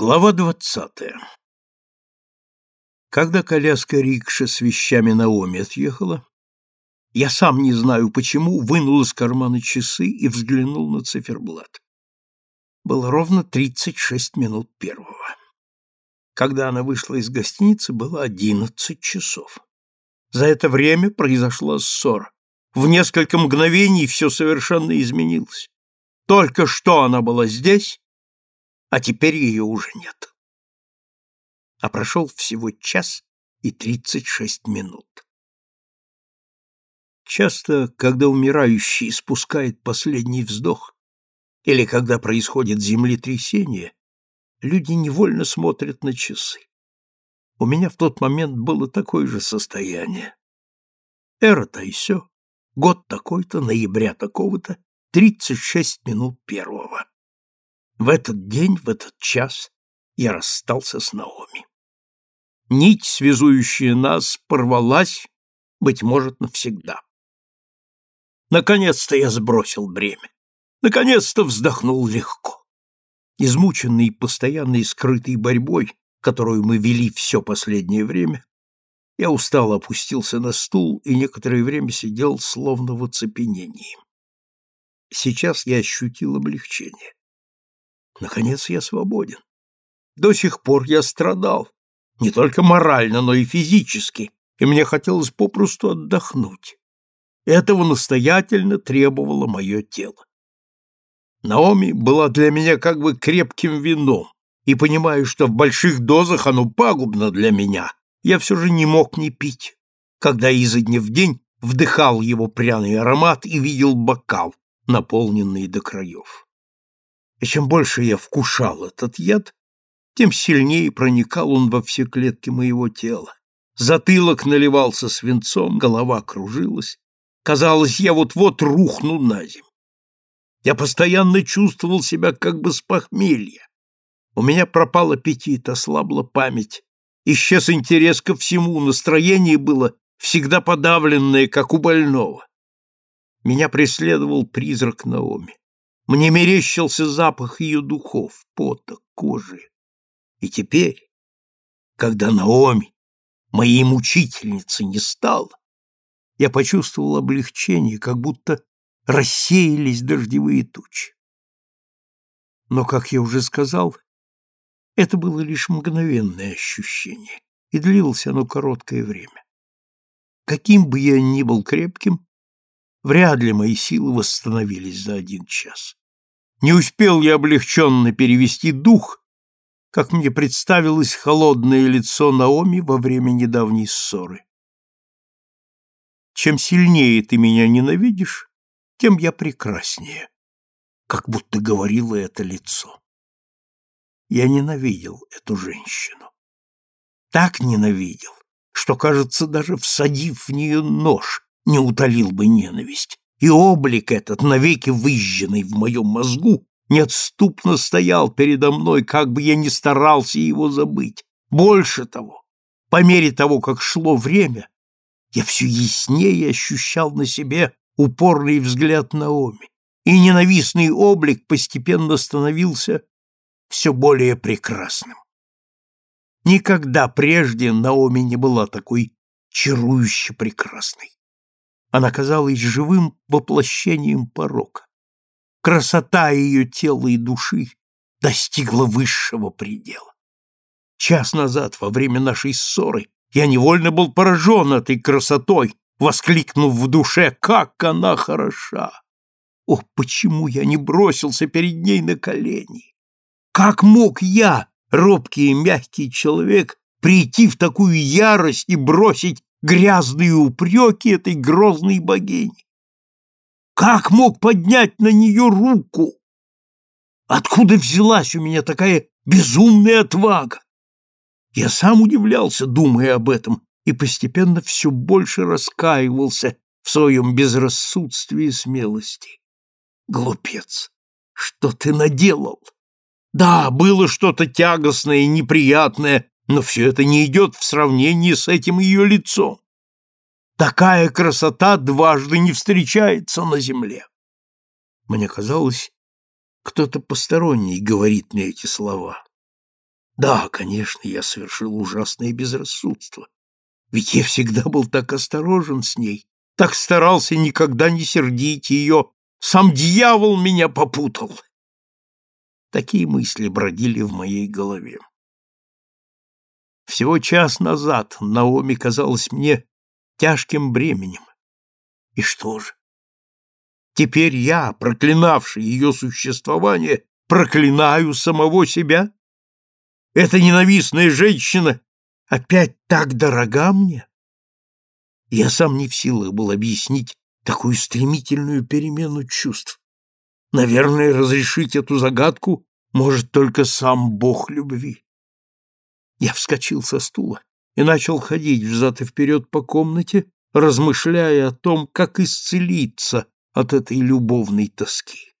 Глава двадцатая Когда коляска рикша с вещами Наоми отъехала, я сам не знаю почему вынул из кармана часы и взглянул на циферблат. Было ровно тридцать шесть минут первого. Когда она вышла из гостиницы, было одиннадцать часов. За это время произошла ссора. В несколько мгновений все совершенно изменилось. Только что она была здесь, а теперь ее уже нет. А прошел всего час и тридцать шесть минут. Часто, когда умирающий спускает последний вздох, или когда происходит землетрясение, люди невольно смотрят на часы. У меня в тот момент было такое же состояние. Эра-то и все. Год такой-то, ноября такого-то, тридцать шесть минут первого. В этот день, в этот час я расстался с Наоми. Нить, связующая нас, порвалась, быть может, навсегда. Наконец-то я сбросил бремя. Наконец-то вздохнул легко. Измученный постоянной скрытой борьбой, которую мы вели все последнее время, я устало опустился на стул и некоторое время сидел словно в оцепенении. Сейчас я ощутил облегчение. Наконец я свободен. До сих пор я страдал, не только морально, но и физически, и мне хотелось попросту отдохнуть. Этого настоятельно требовало мое тело. Наоми была для меня как бы крепким вином, и, понимая, что в больших дозах оно пагубно для меня, я все же не мог не пить, когда изо дня в день вдыхал его пряный аромат и видел бокал, наполненный до краев. И чем больше я вкушал этот яд, тем сильнее проникал он во все клетки моего тела. Затылок наливался свинцом, голова кружилась. Казалось, я вот-вот рухну на землю. Я постоянно чувствовал себя как бы с похмелья. У меня пропал аппетит, ослабла память. Исчез интерес ко всему, настроение было всегда подавленное, как у больного. Меня преследовал призрак Наоми. Мне мерещился запах ее духов, пота, кожи. И теперь, когда Наоми, моей мучительницы, не стало, я почувствовал облегчение, как будто рассеялись дождевые тучи. Но, как я уже сказал, это было лишь мгновенное ощущение, и длилось оно короткое время. Каким бы я ни был крепким, вряд ли мои силы восстановились за один час. Не успел я облегченно перевести дух, как мне представилось холодное лицо Наоми во время недавней ссоры. Чем сильнее ты меня ненавидишь, тем я прекраснее, как будто говорило это лицо. Я ненавидел эту женщину. Так ненавидел, что, кажется, даже всадив в нее нож, не утолил бы ненависть и облик этот, навеки выжженный в моем мозгу, неотступно стоял передо мной, как бы я ни старался его забыть. Больше того, по мере того, как шло время, я все яснее ощущал на себе упорный взгляд Наоми, и ненавистный облик постепенно становился все более прекрасным. Никогда прежде Наоми не была такой чарующе прекрасной. Она казалась живым воплощением порока. Красота ее тела и души достигла высшего предела. Час назад, во время нашей ссоры, я невольно был поражен этой красотой, воскликнув в душе, как она хороша! О, почему я не бросился перед ней на колени? Как мог я, робкий и мягкий человек, прийти в такую ярость и бросить грязные упреки этой грозной богини. Как мог поднять на нее руку? Откуда взялась у меня такая безумная отвага? Я сам удивлялся, думая об этом, и постепенно все больше раскаивался в своем безрассудстве и смелости. Глупец, что ты наделал? Да, было что-то тягостное и неприятное, но все это не идет в сравнении с этим ее лицом. Такая красота дважды не встречается на земле. Мне казалось, кто-то посторонний говорит мне эти слова. Да, конечно, я совершил ужасное безрассудство. Ведь я всегда был так осторожен с ней, так старался никогда не сердить ее. Сам дьявол меня попутал. Такие мысли бродили в моей голове. Всего час назад Наоми казалась мне тяжким бременем. И что же? Теперь я, проклинавший ее существование, проклинаю самого себя? Эта ненавистная женщина опять так дорога мне? Я сам не в силах был объяснить такую стремительную перемену чувств. Наверное, разрешить эту загадку может только сам Бог любви. Я вскочил со стула и начал ходить взад и вперед по комнате, размышляя о том, как исцелиться от этой любовной тоски.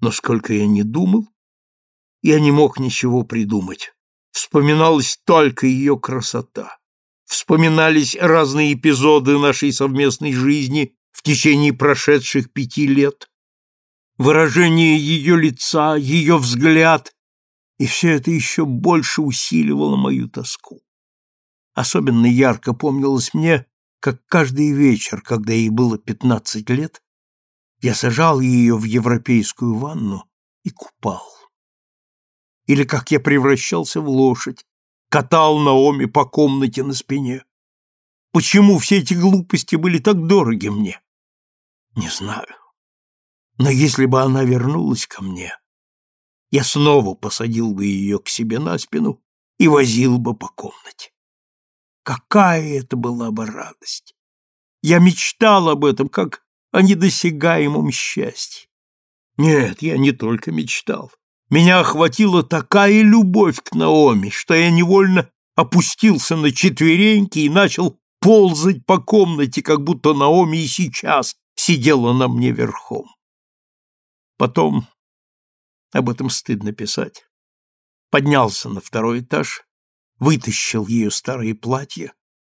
Но сколько я не думал, я не мог ничего придумать. Вспоминалась только ее красота. Вспоминались разные эпизоды нашей совместной жизни в течение прошедших пяти лет, выражение ее лица, ее взгляд, и все это еще больше усиливало мою тоску. Особенно ярко помнилось мне, как каждый вечер, когда ей было пятнадцать лет, я сажал ее в европейскую ванну и купал. Или как я превращался в лошадь, катал Наоми по комнате на спине. Почему все эти глупости были так дороги мне? Не знаю. Но если бы она вернулась ко мне, я снова посадил бы ее к себе на спину и возил бы по комнате. Какая это была бы радость! Я мечтал об этом, как о недосягаемом счастье. Нет, я не только мечтал. Меня охватила такая любовь к Наоми, что я невольно опустился на четвереньки и начал ползать по комнате, как будто Наоми и сейчас сидела на мне верхом. Потом, об этом стыдно писать, поднялся на второй этаж, вытащил ее старые платья,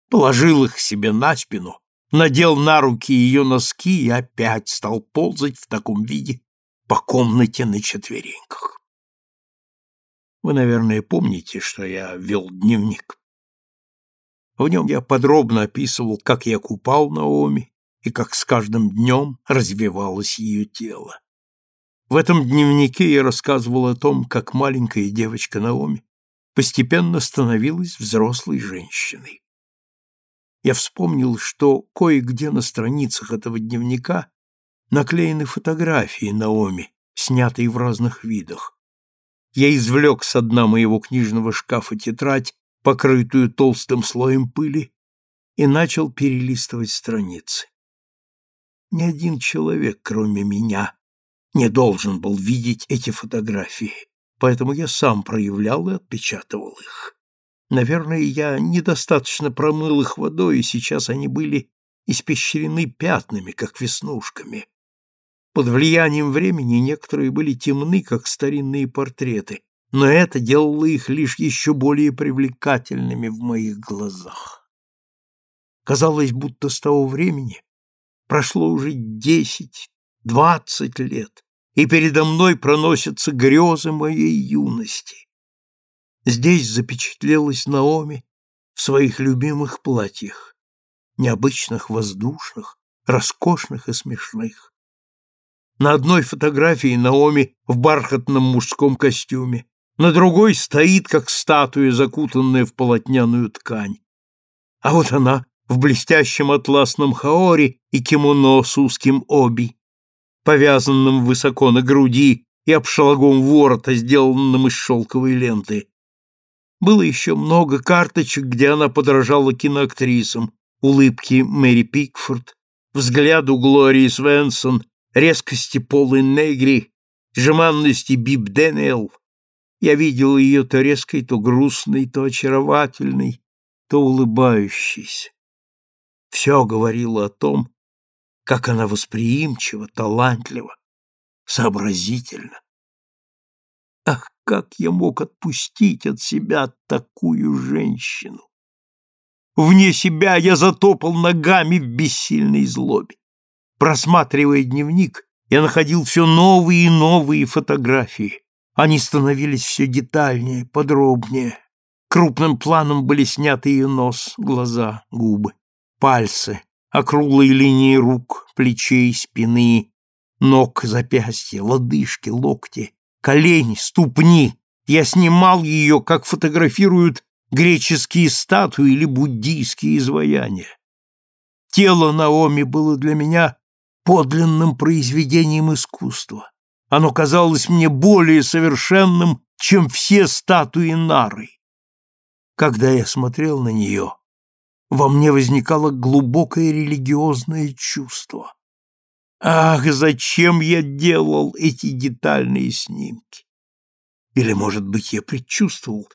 положил их себе на спину, надел на руки ее носки и опять стал ползать в таком виде по комнате на четвереньках. Вы, наверное, помните, что я вел дневник. В нем я подробно описывал, как я купал Наоми и как с каждым днем развивалось ее тело. В этом дневнике я рассказывал о том, как маленькая девочка Наоми постепенно становилась взрослой женщиной. Я вспомнил, что кое-где на страницах этого дневника наклеены фотографии Наоми, снятые в разных видах. Я извлек с дна моего книжного шкафа тетрадь, покрытую толстым слоем пыли, и начал перелистывать страницы. Ни один человек, кроме меня, не должен был видеть эти фотографии, поэтому я сам проявлял и отпечатывал их. Наверное, я недостаточно промыл их водой, и сейчас они были испещрены пятнами, как веснушками. Под влиянием времени некоторые были темны, как старинные портреты, но это делало их лишь еще более привлекательными в моих глазах. Казалось, будто с того времени прошло уже десять, двадцать лет, и передо мной проносятся грезы моей юности. Здесь запечатлелась Наоми в своих любимых платьях, необычных, воздушных, роскошных и смешных. На одной фотографии Наоми в бархатном мужском костюме, на другой стоит, как статуя, закутанная в полотняную ткань. А вот она в блестящем атласном хаоре и кимоно с узким оби повязанным высоко на груди и обшлагом ворота, сделанным из шелковой ленты. Было еще много карточек, где она подражала киноактрисам, улыбки Мэри Пикфорд, взгляду Глории Свенсон, резкости Полы Негри, жеманности Бип Дэниел. Я видел ее то резкой, то грустной, то очаровательной, то улыбающейся. Все говорило о том, как она восприимчива, талантлива, сообразительна. Ах, как я мог отпустить от себя такую женщину! Вне себя я затопал ногами в бессильной злобе. Просматривая дневник, я находил все новые и новые фотографии. Они становились все детальнее, подробнее. Крупным планом были сняты ее нос, глаза, губы, пальцы, округлые линии рук, плечей, спины, ног, запястья, лодыжки, локти, колени, ступни. Я снимал ее, как фотографируют греческие статуи или буддийские изваяния. Тело Наоми было для меня подлинным произведением искусства. Оно казалось мне более совершенным, чем все статуи Нары. Когда я смотрел на нее, во мне возникало глубокое религиозное чувство. Ах, зачем я делал эти детальные снимки? Или, может быть, я предчувствовал,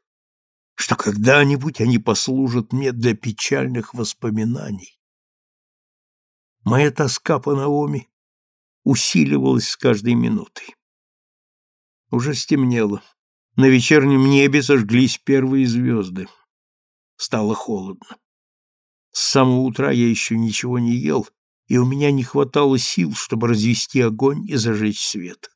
что когда-нибудь они послужат мне для печальных воспоминаний. Моя тоска по Наоми усиливалась с каждой минутой. Уже стемнело. На вечернем небе зажглись первые звезды. Стало холодно. С самого утра я еще ничего не ел, и у меня не хватало сил, чтобы развести огонь и зажечь свет.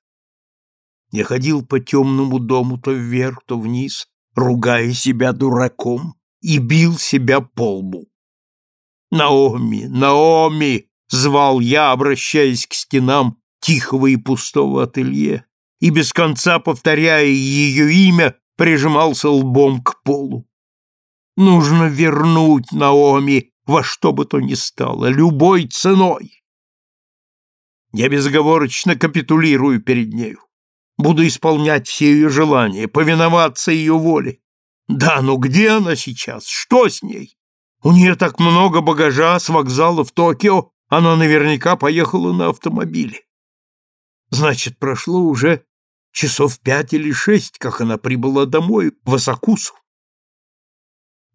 Я ходил по темному дому то вверх, то вниз, ругая себя дураком, и бил себя по лбу. «Наоми! Наоми!» — звал я, обращаясь к стенам тихого и пустого ателье, и без конца, повторяя ее имя, прижимался лбом к полу. Нужно вернуть Наоми во что бы то ни стало, любой ценой. Я безоговорочно капитулирую перед нею. Буду исполнять все ее желания, повиноваться ее воле. Да, но где она сейчас? Что с ней? У нее так много багажа с вокзала в Токио, она наверняка поехала на автомобиле. Значит, прошло уже часов пять или шесть, как она прибыла домой, в Асакусу.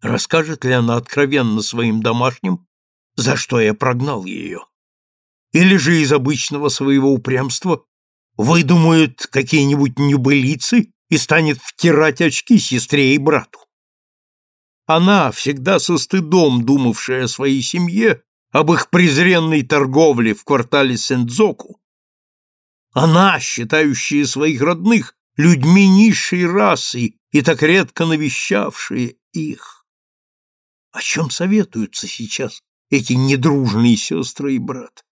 Расскажет ли она откровенно своим домашним, за что я прогнал ее? Или же из обычного своего упрямства выдумает какие-нибудь небылицы и станет втирать очки сестре и брату? Она, всегда со стыдом думавшая о своей семье, об их презренной торговле в квартале Сендзоку, она, считающая своих родных людьми низшей расы и так редко навещавшие их. О чем советуются сейчас эти недружные сестры и брат?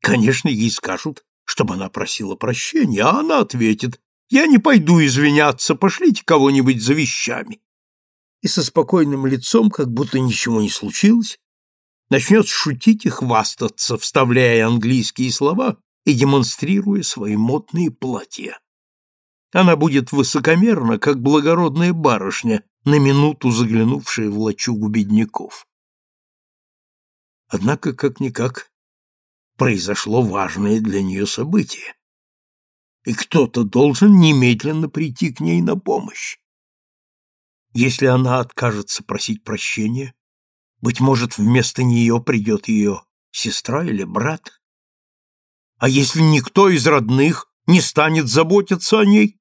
Конечно, ей скажут, чтобы она просила прощения, а она ответит, «Я не пойду извиняться, пошлите кого-нибудь за вещами». И со спокойным лицом, как будто ничего не случилось, начнет шутить и хвастаться, вставляя английские слова и демонстрируя свои модные платья. Она будет высокомерна, как благородная барышня, на минуту заглянувшая в лачугу бедняков. Однако, как-никак, произошло важное для нее событие, и кто-то должен немедленно прийти к ней на помощь. Если она откажется просить прощения, быть может, вместо нее придет ее сестра или брат? А если никто из родных не станет заботиться о ней?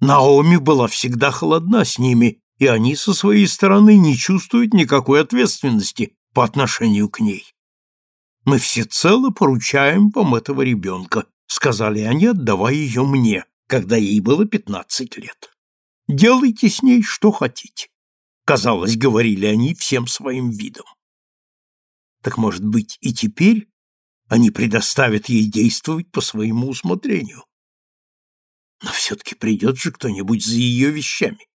Наоми была всегда холодна с ними, и они со своей стороны не чувствуют никакой ответственности по отношению к ней. «Мы всецело поручаем вам этого ребенка», — сказали они, отдавая ее мне, когда ей было пятнадцать лет. «Делайте с ней что хотите», — казалось, говорили они всем своим видом. Так, может быть, и теперь они предоставят ей действовать по своему усмотрению. Но все-таки придет же кто-нибудь за ее вещами.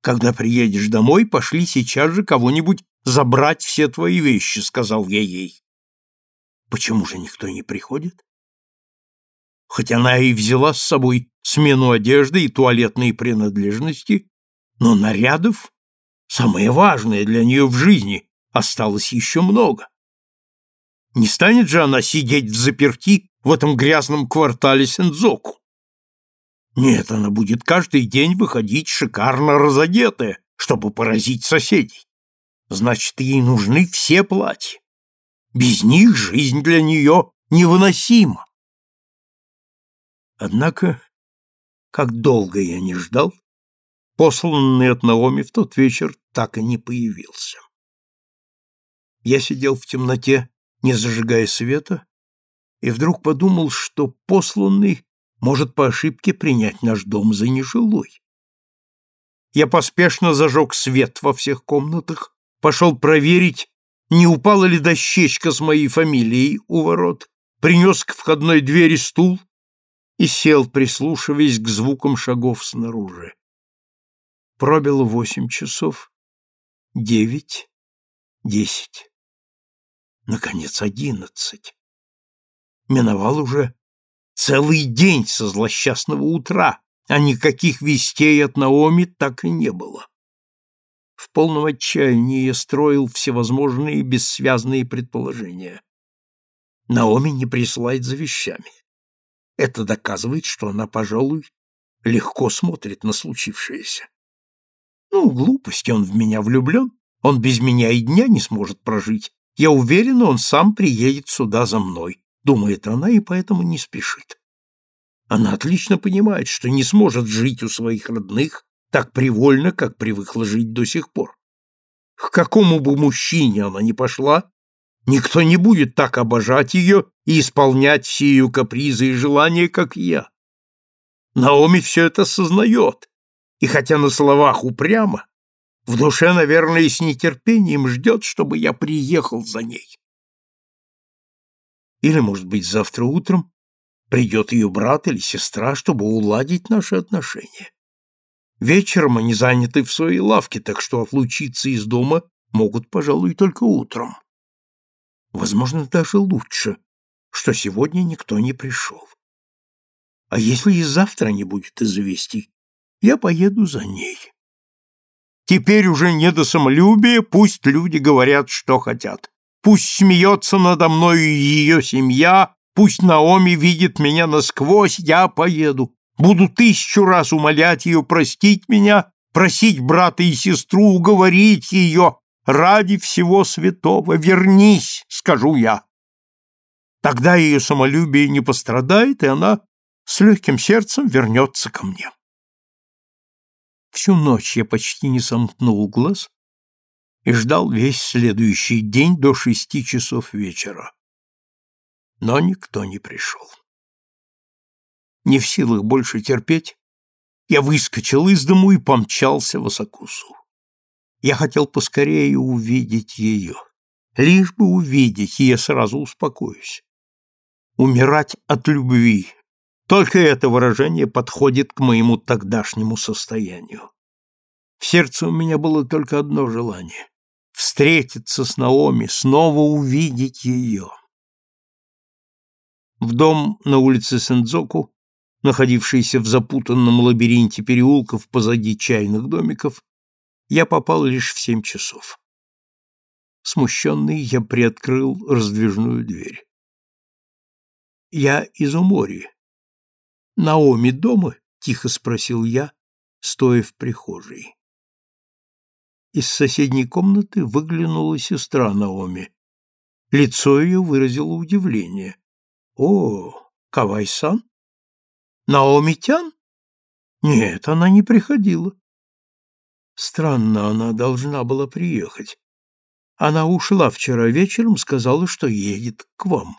Когда приедешь домой, пошли сейчас же кого-нибудь забрать все твои вещи, сказал я ей. Почему же никто не приходит? Хоть она и взяла с собой смену одежды и туалетные принадлежности, но нарядов, самое важное для нее в жизни, осталось еще много. Не станет же она сидеть в заперти в этом грязном квартале Сензоку? Нет, она будет каждый день выходить шикарно разодетая, чтобы поразить соседей. Значит, ей нужны все платья. Без них жизнь для нее невыносима. Однако, как долго я не ждал, посланный от Наоми в тот вечер так и не появился. Я сидел в темноте, не зажигая света, и вдруг подумал, что посланный может по ошибке принять наш дом за нежилой. Я поспешно зажег свет во всех комнатах, пошел проверить, не упала ли дощечка с моей фамилией у ворот, принес к входной двери стул и сел, прислушиваясь к звукам шагов снаружи. Пробило восемь часов, девять, десять, наконец, одиннадцать. Миновал уже целый день со злосчастного утра, а никаких вестей от Наоми так и не было. В полном отчаянии я строил всевозможные бессвязные предположения. Наоми не присылает за вещами. Это доказывает, что она, пожалуй, легко смотрит на случившееся. Ну, глупости, он в меня влюблен, он без меня и дня не сможет прожить. Я уверена, он сам приедет сюда за мной, думает она, и поэтому не спешит. Она отлично понимает, что не сможет жить у своих родных так привольно, как привыкла жить до сих пор. К какому бы мужчине она ни пошла, никто не будет так обожать ее и исполнять все ее капризы и желания, как я. Наоми все это сознает, и хотя на словах упрямо, в душе, наверное, с нетерпением ждет, чтобы я приехал за ней. Или, может быть, завтра утром придет ее брат или сестра, чтобы уладить наши отношения. Вечером они заняты в своей лавке, так что отлучиться из дома могут, пожалуй, только утром. Возможно, даже лучше, что сегодня никто не пришел. А если и завтра не будет известий, я поеду за ней. Теперь уже не до самолюбия, пусть люди говорят, что хотят. Пусть смеется надо мною ее семья, Пусть Наоми видит меня насквозь, я поеду. Буду тысячу раз умолять ее простить меня, просить брата и сестру уговорить ее. Ради всего святого вернись, скажу я. Тогда ее самолюбие не пострадает, и она с легким сердцем вернется ко мне. Всю ночь я почти не сомкнул глаз и ждал весь следующий день до шести часов вечера но никто не пришел. Не в силах больше терпеть, я выскочил из дому и помчался в Осакусу. Я хотел поскорее увидеть ее. Лишь бы увидеть, и я сразу успокоюсь. Умирать от любви. Только это выражение подходит к моему тогдашнему состоянию. В сердце у меня было только одно желание — встретиться с Наоми, снова увидеть ее. В дом на улице Сендзоку, находившийся в запутанном лабиринте переулков позади чайных домиков, я попал лишь в семь часов. Смущенный, я приоткрыл раздвижную дверь. «Я из Умори. Наоми дома?» — тихо спросил я, стоя в прихожей. Из соседней комнаты выглянула сестра Наоми. Лицо ее выразило удивление. О, Кавайсан? Наомитян? Нет, она не приходила. Странно, она должна была приехать. Она ушла вчера вечером, сказала, что едет к вам.